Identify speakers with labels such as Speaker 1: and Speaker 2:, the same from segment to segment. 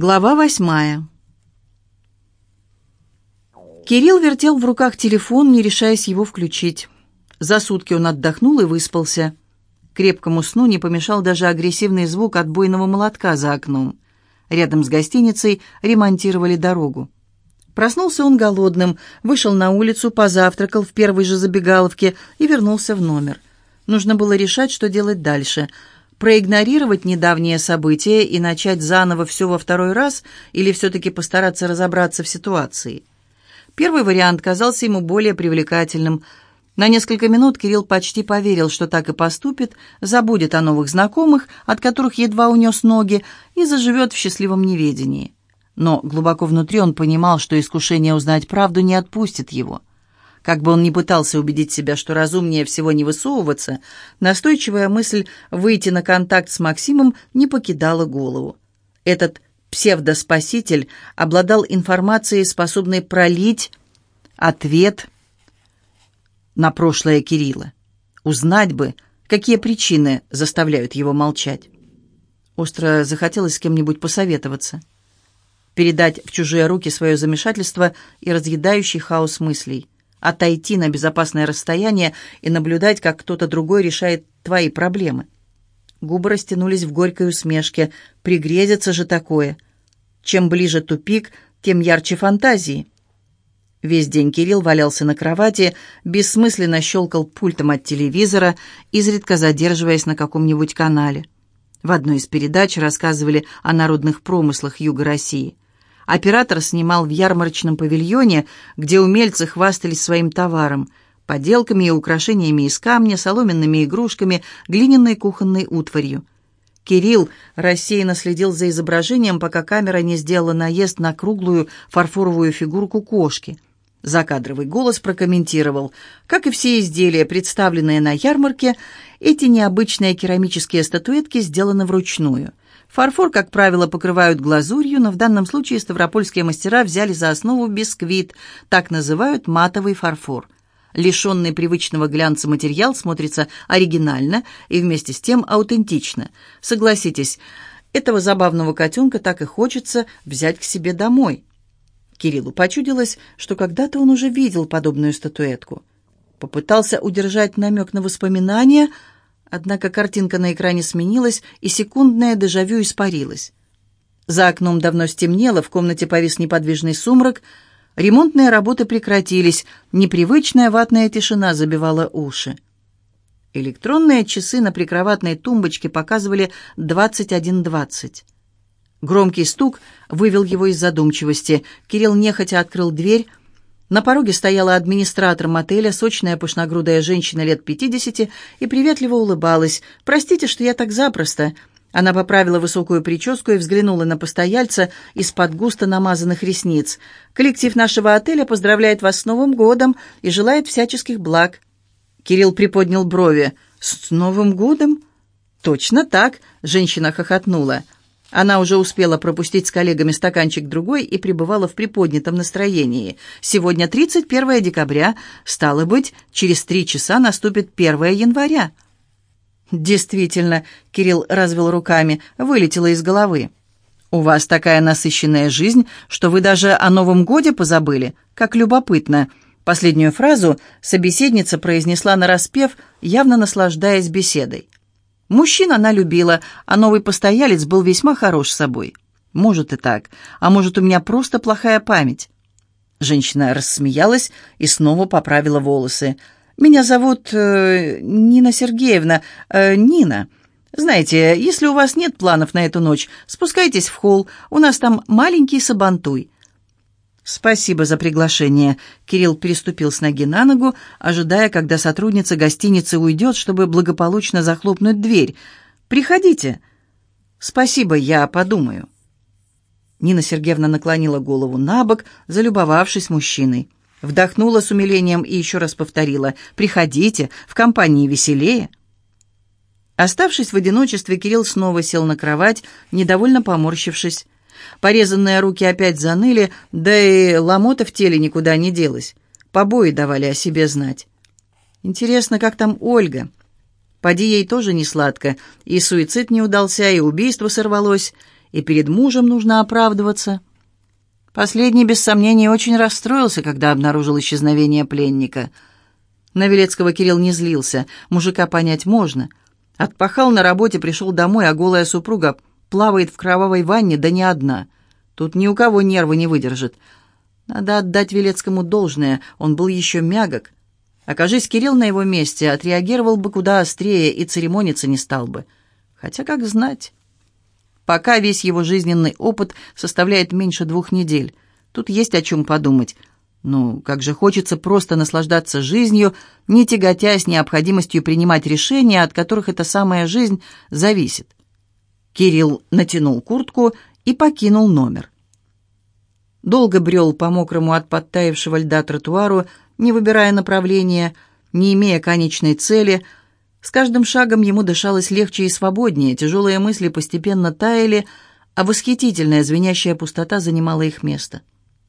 Speaker 1: Глава восьмая. Кирилл вертел в руках телефон, не решаясь его включить. За сутки он отдохнул и выспался. Крепкому сну не помешал даже агрессивный звук отбойного молотка за окном. Рядом с гостиницей ремонтировали дорогу. Проснулся он голодным, вышел на улицу, позавтракал в первой же забегаловке и вернулся в номер. Нужно было решать, что делать дальше – проигнорировать недавние события и начать заново все во второй раз или все-таки постараться разобраться в ситуации. Первый вариант казался ему более привлекательным. На несколько минут Кирилл почти поверил, что так и поступит, забудет о новых знакомых, от которых едва унес ноги, и заживет в счастливом неведении. Но глубоко внутри он понимал, что искушение узнать правду не отпустит его. Как бы он ни пытался убедить себя, что разумнее всего не высовываться, настойчивая мысль выйти на контакт с Максимом не покидала голову. Этот псевдоспаситель обладал информацией, способной пролить ответ на прошлое Кирилла. Узнать бы, какие причины заставляют его молчать. Остро захотелось с кем-нибудь посоветоваться. Передать в чужие руки свое замешательство и разъедающий хаос мыслей – отойти на безопасное расстояние и наблюдать, как кто-то другой решает твои проблемы. Губы растянулись в горькой усмешке. Пригрезится же такое. Чем ближе тупик, тем ярче фантазии. Весь день Кирилл валялся на кровати, бессмысленно щелкал пультом от телевизора, изредка задерживаясь на каком-нибудь канале. В одной из передач рассказывали о народных промыслах Юга России – Оператор снимал в ярмарочном павильоне, где умельцы хвастались своим товаром – поделками и украшениями из камня, соломенными игрушками, глиняной кухонной утварью. Кирилл рассеянно следил за изображением, пока камера не сделала наезд на круглую фарфоровую фигурку кошки. Закадровый голос прокомментировал. Как и все изделия, представленные на ярмарке, эти необычные керамические статуэтки сделаны вручную – Фарфор, как правило, покрывают глазурью, но в данном случае ставропольские мастера взяли за основу бисквит, так называют матовый фарфор. Лишенный привычного глянца материал смотрится оригинально и вместе с тем аутентично. Согласитесь, этого забавного котенка так и хочется взять к себе домой. Кириллу почудилось, что когда-то он уже видел подобную статуэтку. Попытался удержать намек на воспоминания – Однако картинка на экране сменилась, и секундное дежавю испарилось. За окном давно стемнело, в комнате повис неподвижный сумрак. Ремонтные работы прекратились, непривычная ватная тишина забивала уши. Электронные часы на прикроватной тумбочке показывали 21.20. Громкий стук вывел его из задумчивости. Кирилл нехотя открыл дверь, на пороге стояла администратор мотеля, сочная пышногрудая женщина лет пятидесяти, и приветливо улыбалась. «Простите, что я так запросто». Она поправила высокую прическу и взглянула на постояльца из-под густо намазанных ресниц. «Коллектив нашего отеля поздравляет вас с Новым годом и желает всяческих благ». Кирилл приподнял брови. «С Новым годом?» «Точно так», — женщина хохотнула. Она уже успела пропустить с коллегами стаканчик другой и пребывала в приподнятом настроении. Сегодня 31 декабря, стало быть, через три часа наступит 1 января. Действительно, Кирилл развел руками, вылетело из головы. У вас такая насыщенная жизнь, что вы даже о Новом годе позабыли. Как любопытно. Последнюю фразу собеседница произнесла нараспев, явно наслаждаясь беседой. Мужчин она любила, а новый постоялец был весьма хорош собой. Может и так, а может у меня просто плохая память. Женщина рассмеялась и снова поправила волосы. «Меня зовут э, Нина Сергеевна. Э, Нина. Знаете, если у вас нет планов на эту ночь, спускайтесь в холл. У нас там маленький сабантуй. «Спасибо за приглашение». Кирилл переступил с ноги на ногу, ожидая, когда сотрудница гостиницы уйдет, чтобы благополучно захлопнуть дверь. «Приходите». «Спасибо, я подумаю». Нина Сергеевна наклонила голову на бок, залюбовавшись мужчиной. Вдохнула с умилением и еще раз повторила «Приходите, в компании веселее». Оставшись в одиночестве, Кирилл снова сел на кровать, недовольно поморщившись. Порезанные руки опять заныли, да и ломота в теле никуда не делась. Побои давали о себе знать. Интересно, как там Ольга? Поди ей тоже не сладко. И суицид не удался, и убийство сорвалось. и перед мужем нужно оправдываться. Последний, без сомнения, очень расстроился, когда обнаружил исчезновение пленника. На Велецкого Кирилл не злился, мужика понять можно. Отпахал на работе, пришел домой, а голая супруга плавает в кровавой ванне, да не одна. Тут ни у кого нервы не выдержит. Надо отдать Велецкому должное, он был еще мягок. Окажись Кирилл на его месте, отреагировал бы куда острее и церемониться не стал бы. Хотя, как знать... Пока весь его жизненный опыт составляет меньше двух недель. Тут есть о чем подумать. Ну, как же хочется просто наслаждаться жизнью, не тяготясь необходимостью принимать решения, от которых эта самая жизнь зависит. Кирилл натянул куртку и покинул номер. Долго брел по мокрому от подтаявшего льда тротуару, не выбирая направления, не имея конечной цели — с каждым шагом ему дышалось легче и свободнее, тяжелые мысли постепенно таяли, а восхитительная звенящая пустота занимала их место.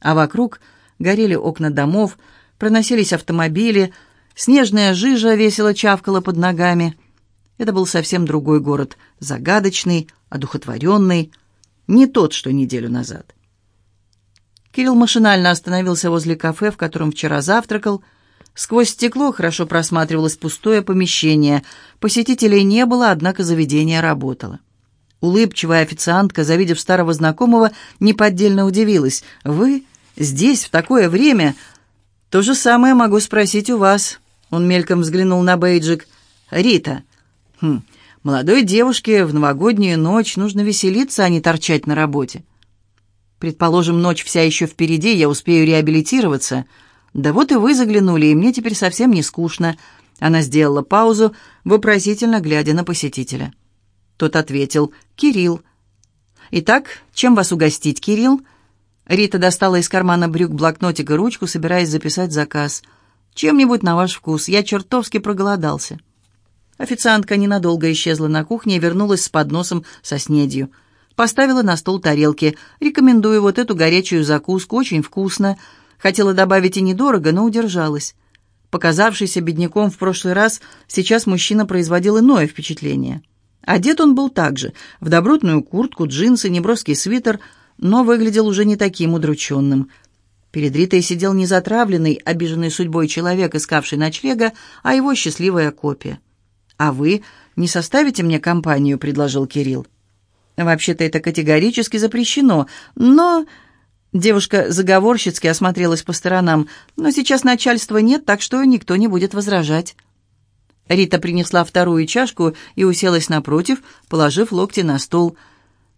Speaker 1: А вокруг горели окна домов, проносились автомобили, снежная жижа весело чавкала под ногами. Это был совсем другой город, загадочный, одухотворенный, не тот, что неделю назад. Кирилл машинально остановился возле кафе, в котором вчера завтракал, Сквозь стекло хорошо просматривалось пустое помещение. Посетителей не было, однако заведение работало. Улыбчивая официантка, завидев старого знакомого, неподдельно удивилась. «Вы здесь в такое время?» «То же самое могу спросить у вас». Он мельком взглянул на бейджик. «Рита». «Хм, молодой девушке в новогоднюю ночь нужно веселиться, а не торчать на работе». «Предположим, ночь вся еще впереди, я успею реабилитироваться». «Да вот и вы заглянули, и мне теперь совсем не скучно». Она сделала паузу, вопросительно глядя на посетителя. Тот ответил «Кирилл». «Итак, чем вас угостить, Кирилл?» Рита достала из кармана брюк блокнотик и ручку, собираясь записать заказ. «Чем-нибудь на ваш вкус. Я чертовски проголодался». Официантка ненадолго исчезла на кухне и вернулась с подносом со снедью. Поставила на стол тарелки. «Рекомендую вот эту горячую закуску, очень вкусно. Хотела добавить и недорого, но удержалась. Показавшийся бедняком в прошлый раз, сейчас мужчина производил иное впечатление. Одет он был также, в добротную куртку, джинсы, неброский свитер, но выглядел уже не таким удрученным. Перед Ритой сидел не затравленный, обиженный судьбой человек, искавший ночлега, а его счастливая копия. «А вы не составите мне компанию?» — предложил Кирилл. «Вообще-то это категорически запрещено, но Девушка заговорщицки осмотрелась по сторонам, но сейчас начальства нет, так что никто не будет возражать. Рита принесла вторую чашку и уселась напротив, положив локти на стол.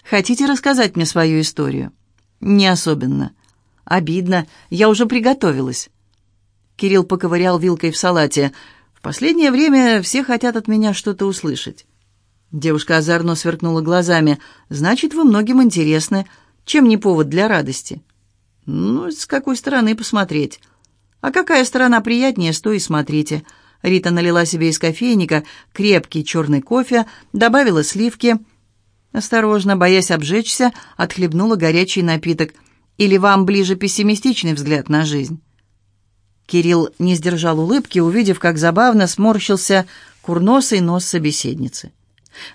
Speaker 1: «Хотите рассказать мне свою историю?» «Не особенно. Обидно. Я уже приготовилась». Кирилл поковырял вилкой в салате. «В последнее время все хотят от меня что-то услышать». Девушка озорно сверкнула глазами. «Значит, вы многим интересны. Чем не повод для радости?» «Ну, с какой стороны посмотреть?» «А какая сторона приятнее, с и смотрите». Рита налила себе из кофейника крепкий черный кофе, добавила сливки. Осторожно, боясь обжечься, отхлебнула горячий напиток. «Или вам ближе пессимистичный взгляд на жизнь?» Кирилл не сдержал улыбки, увидев, как забавно сморщился курносый нос собеседницы.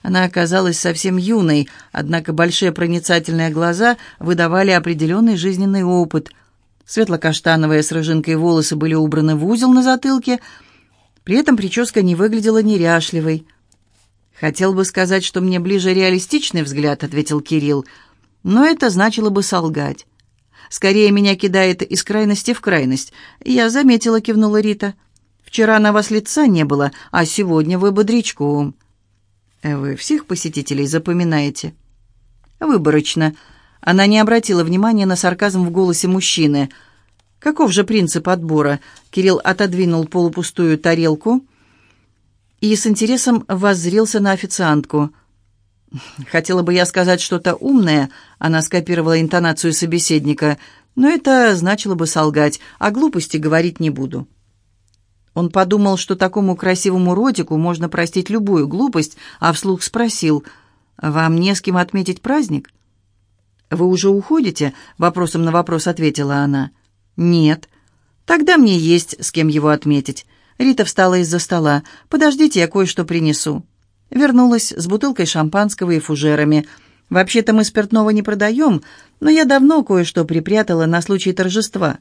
Speaker 1: Она оказалась совсем юной, однако большие проницательные глаза выдавали определенный жизненный опыт. Светло-каштановые с рыжинкой волосы были убраны в узел на затылке, при этом прическа не выглядела неряшливой. «Хотел бы сказать, что мне ближе реалистичный взгляд», — ответил Кирилл, «но это значило бы солгать. Скорее меня кидает из крайности в крайность. Я заметила», — кивнула Рита. «Вчера на вас лица не было, а сегодня вы бодрячком». «Вы всех посетителей запоминаете?» «Выборочно». Она не обратила внимания на сарказм в голосе мужчины. «Каков же принцип отбора?» Кирилл отодвинул полупустую тарелку и с интересом воззрился на официантку. «Хотела бы я сказать что-то умное», — она скопировала интонацию собеседника, «но это значило бы солгать, а глупости говорить не буду». Он подумал, что такому красивому ротику можно простить любую глупость, а вслух спросил, «Вам не с кем отметить праздник?» «Вы уже уходите?» — вопросом на вопрос ответила она. «Нет». «Тогда мне есть с кем его отметить». Рита встала из-за стола. «Подождите, я кое-что принесу». Вернулась с бутылкой шампанского и фужерами. Вообще-то мы спиртного не продаем, но я давно кое-что припрятала на случай торжества.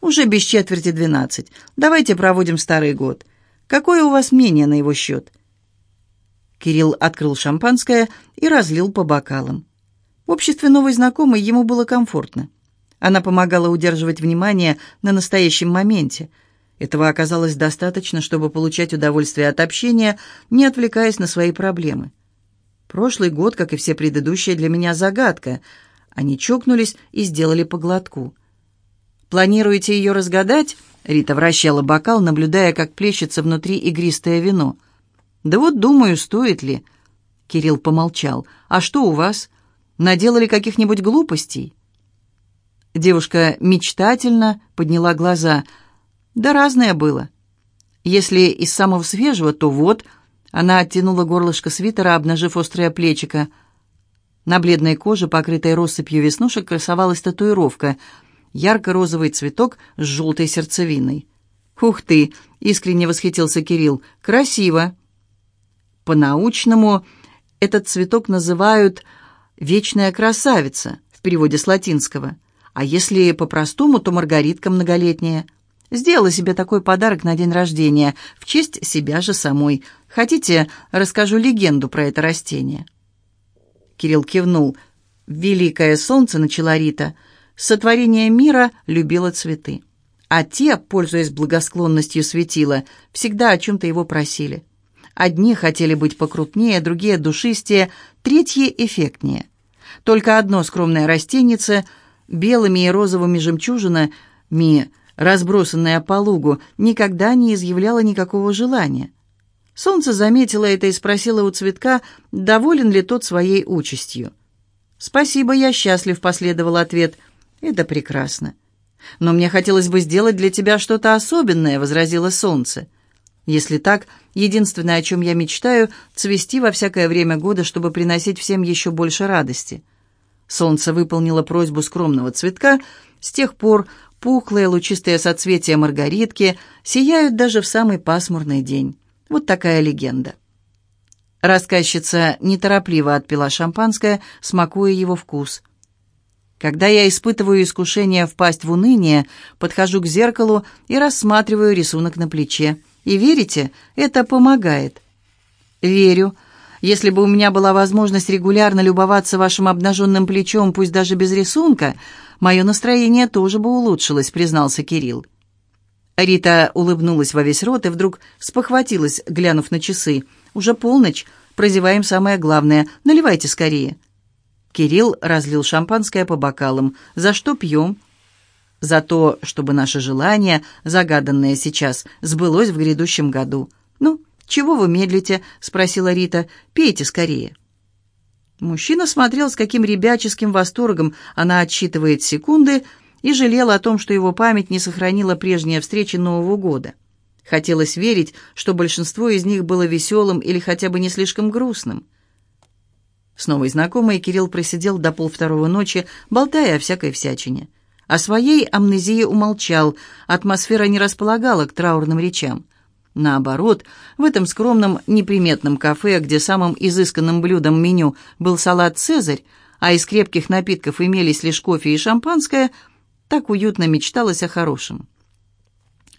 Speaker 1: Уже без четверти двенадцать. Давайте проводим старый год. Какое у вас мнение на его счет?» Кирилл открыл шампанское и разлил по бокалам. В обществе новой знакомой ему было комфортно. Она помогала удерживать внимание на настоящем моменте. Этого оказалось достаточно, чтобы получать удовольствие от общения, не отвлекаясь на свои проблемы. Прошлый год, как и все предыдущие, для меня загадка. Они чокнулись и сделали по глотку. «Планируете ее разгадать?» Рита вращала бокал, наблюдая, как плещется внутри игристое вино. «Да вот думаю, стоит ли?» Кирилл помолчал. «А что у вас? Наделали каких-нибудь глупостей?» Девушка мечтательно подняла глаза. «Да разное было. Если из самого свежего, то вот...» Она оттянула горлышко свитера, обнажив острое плечико. На бледной коже, покрытой россыпью веснушек, красовалась татуировка — ярко-розовый цветок с желтой сердцевиной. «Ух ты!» — искренне восхитился Кирилл. «Красиво!» По-научному этот цветок называют «вечная красавица» в переводе с латинского. А если по-простому, то маргаритка многолетняя. Сделала себе такой подарок на день рождения, в честь себя же самой. Хотите, расскажу легенду про это растение?» Кирилл кивнул. «Великое солнце», — начала Рита, — сотворение мира любило цветы. А те, пользуясь благосклонностью светила, всегда о чем-то его просили. Одни хотели быть покрупнее, другие душистее, третьи эффектнее. Только одно скромное растенице, белыми и розовыми жемчужинами, разбросанное по лугу, никогда не изъявляло никакого желания. Солнце заметило это и спросило у цветка, доволен ли тот своей участью. «Спасибо, я счастлив», — последовал ответ — «Это прекрасно. Но мне хотелось бы сделать для тебя что-то особенное», — возразило солнце. «Если так, единственное, о чем я мечтаю, цвести во всякое время года, чтобы приносить всем еще больше радости». Солнце выполнило просьбу скромного цветка. С тех пор пухлые лучистые соцветия маргаритки сияют даже в самый пасмурный день. Вот такая легенда. Рассказчица неторопливо отпила шампанское, смакуя его вкус — когда я испытываю искушение впасть в уныние, подхожу к зеркалу и рассматриваю рисунок на плече. И верите, это помогает. Верю. Если бы у меня была возможность регулярно любоваться вашим обнаженным плечом, пусть даже без рисунка, мое настроение тоже бы улучшилось, признался Кирилл. Рита улыбнулась во весь рот и вдруг спохватилась, глянув на часы. «Уже полночь. Прозеваем самое главное. Наливайте скорее». Кирилл разлил шампанское по бокалам. «За что пьем?» «За то, чтобы наше желание, загаданное сейчас, сбылось в грядущем году». «Ну, чего вы медлите?» — спросила Рита. «Пейте скорее». Мужчина смотрел, с каким ребяческим восторгом она отсчитывает секунды, и жалел о том, что его память не сохранила прежние встречи Нового года. Хотелось верить, что большинство из них было веселым или хотя бы не слишком грустным. С новой знакомой Кирилл просидел до полвторого ночи, болтая о всякой всячине. О своей амнезии умолчал, атмосфера не располагала к траурным речам. Наоборот, в этом скромном, неприметном кафе, где самым изысканным блюдом меню был салат «Цезарь», а из крепких напитков имелись лишь кофе и шампанское, так уютно мечталось о хорошем.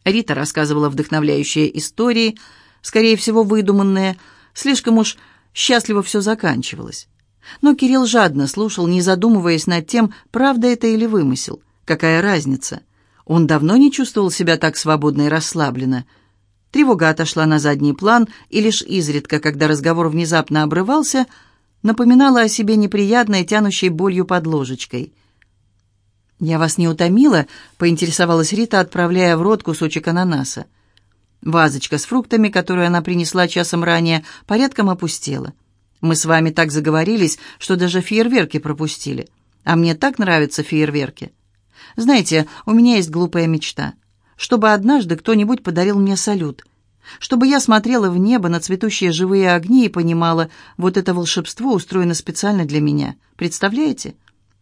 Speaker 1: Рита рассказывала вдохновляющие истории, скорее всего, выдуманные, слишком уж Счастливо все заканчивалось. Но Кирилл жадно слушал, не задумываясь над тем, правда это или вымысел. Какая разница? Он давно не чувствовал себя так свободно и расслабленно. Тревога отошла на задний план, и лишь изредка, когда разговор внезапно обрывался, напоминала о себе неприятной, тянущей болью под ложечкой. «Я вас не утомила?» — поинтересовалась Рита, отправляя в рот кусочек ананаса. Вазочка с фруктами, которую она принесла часом ранее, порядком опустела. Мы с вами так заговорились, что даже фейерверки пропустили. А мне так нравятся фейерверки. Знаете, у меня есть глупая мечта. Чтобы однажды кто-нибудь подарил мне салют. Чтобы я смотрела в небо на цветущие живые огни и понимала, вот это волшебство устроено специально для меня. Представляете?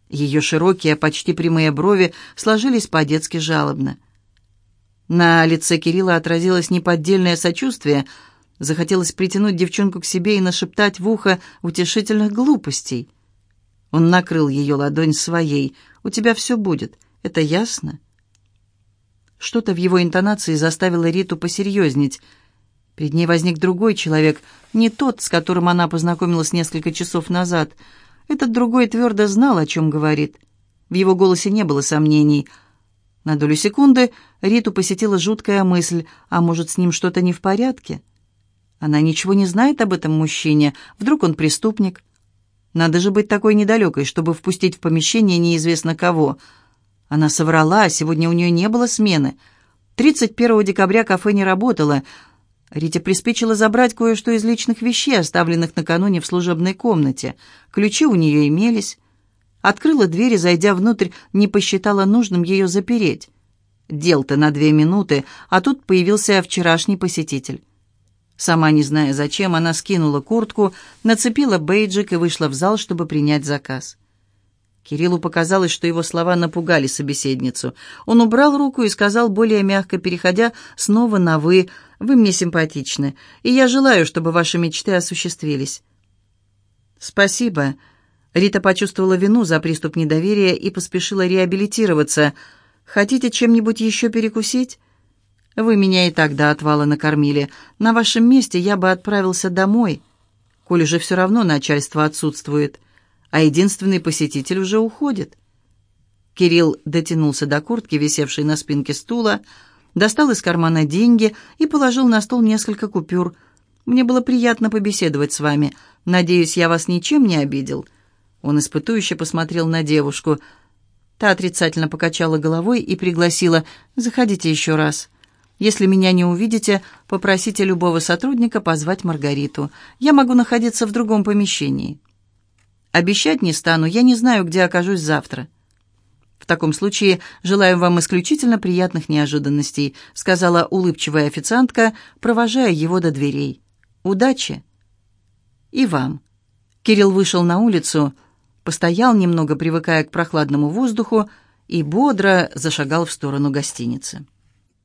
Speaker 1: Ее широкие, почти прямые брови сложились по-детски жалобно. На лице Кирилла отразилось неподдельное сочувствие. Захотелось притянуть девчонку к себе и нашептать в ухо утешительных глупостей. Он накрыл ее ладонь своей. «У тебя все будет. Это ясно?» Что-то в его интонации заставило Риту посерьезнеть. Перед ней возник другой человек, не тот, с которым она познакомилась несколько часов назад. Этот другой твердо знал, о чем говорит. В его голосе не было сомнений. На долю секунды Риту посетила жуткая мысль, а может, с ним что-то не в порядке? Она ничего не знает об этом мужчине. Вдруг он преступник? Надо же быть такой недалекой, чтобы впустить в помещение неизвестно кого. Она соврала, сегодня у нее не было смены. 31 декабря кафе не работало. Рите приспичило забрать кое-что из личных вещей, оставленных накануне в служебной комнате. Ключи у нее имелись. Открыла дверь и, зайдя внутрь, не посчитала нужным ее запереть. Дел-то на две минуты, а тут появился вчерашний посетитель. Сама не зная зачем, она скинула куртку, нацепила бейджик и вышла в зал, чтобы принять заказ. Кириллу показалось, что его слова напугали собеседницу. Он убрал руку и сказал, более мягко переходя, снова на «вы». «Вы мне симпатичны, и я желаю, чтобы ваши мечты осуществились». «Спасибо». Рита почувствовала вину за приступ недоверия и поспешила реабилитироваться. «Хотите чем-нибудь еще перекусить?» Вы меня и до отвала накормили. На вашем месте я бы отправился домой, коль уже все равно начальство отсутствует, а единственный посетитель уже уходит». Кирилл дотянулся до куртки, висевшей на спинке стула, достал из кармана деньги и положил на стол несколько купюр. «Мне было приятно побеседовать с вами. Надеюсь, я вас ничем не обидел». Он испытующе посмотрел на девушку. Та отрицательно покачала головой и пригласила «Заходите еще раз». Если меня не увидите, попросите любого сотрудника позвать Маргариту. Я могу находиться в другом помещении. Обещать не стану, я не знаю, где окажусь завтра. В таком случае желаю вам исключительно приятных неожиданностей, сказала улыбчивая официантка, провожая его до дверей. Удачи. И вам. Кирилл вышел на улицу, постоял немного, привыкая к прохладному воздуху, и бодро зашагал в сторону гостиницы.